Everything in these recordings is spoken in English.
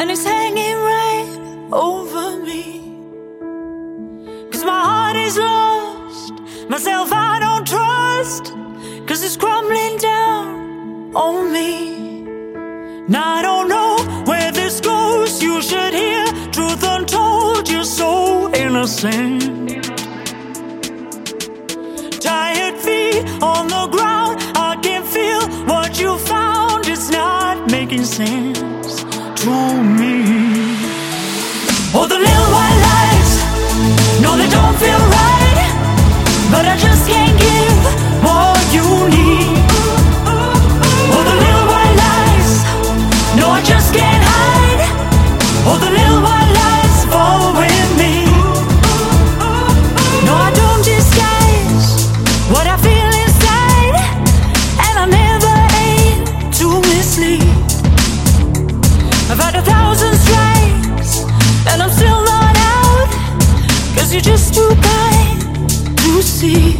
and it's hanging right over me. Cause my heart is lost, myself I don't trust, cause it's crumbling down on me. Now I don't know where this goes, you should hear truth untold, you're so innocent. Tired feet on the ground, I can feel what you found, it's not making sense to me. Cause you're just too kind to see.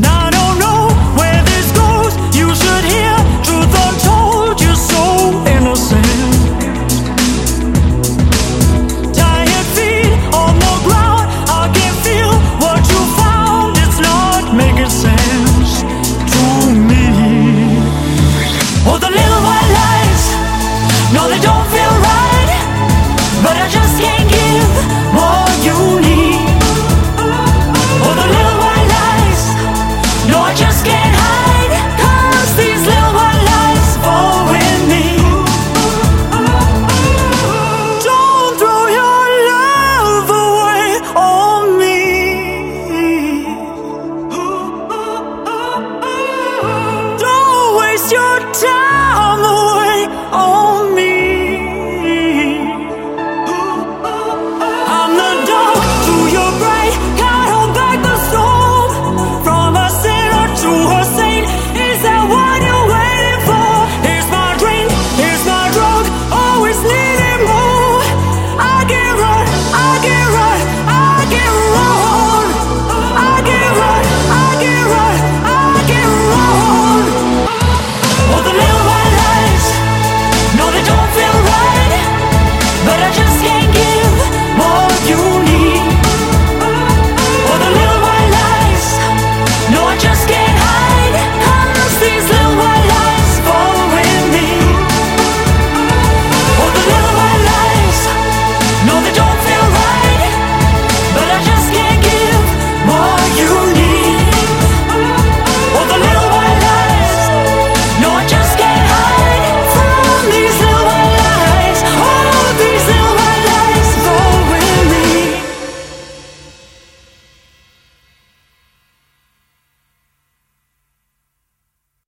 Now I don't know where this goes. You should hear truth untold. You're so innocent. Tired feet on the ground. I can feel what you found. It's not making sense your time.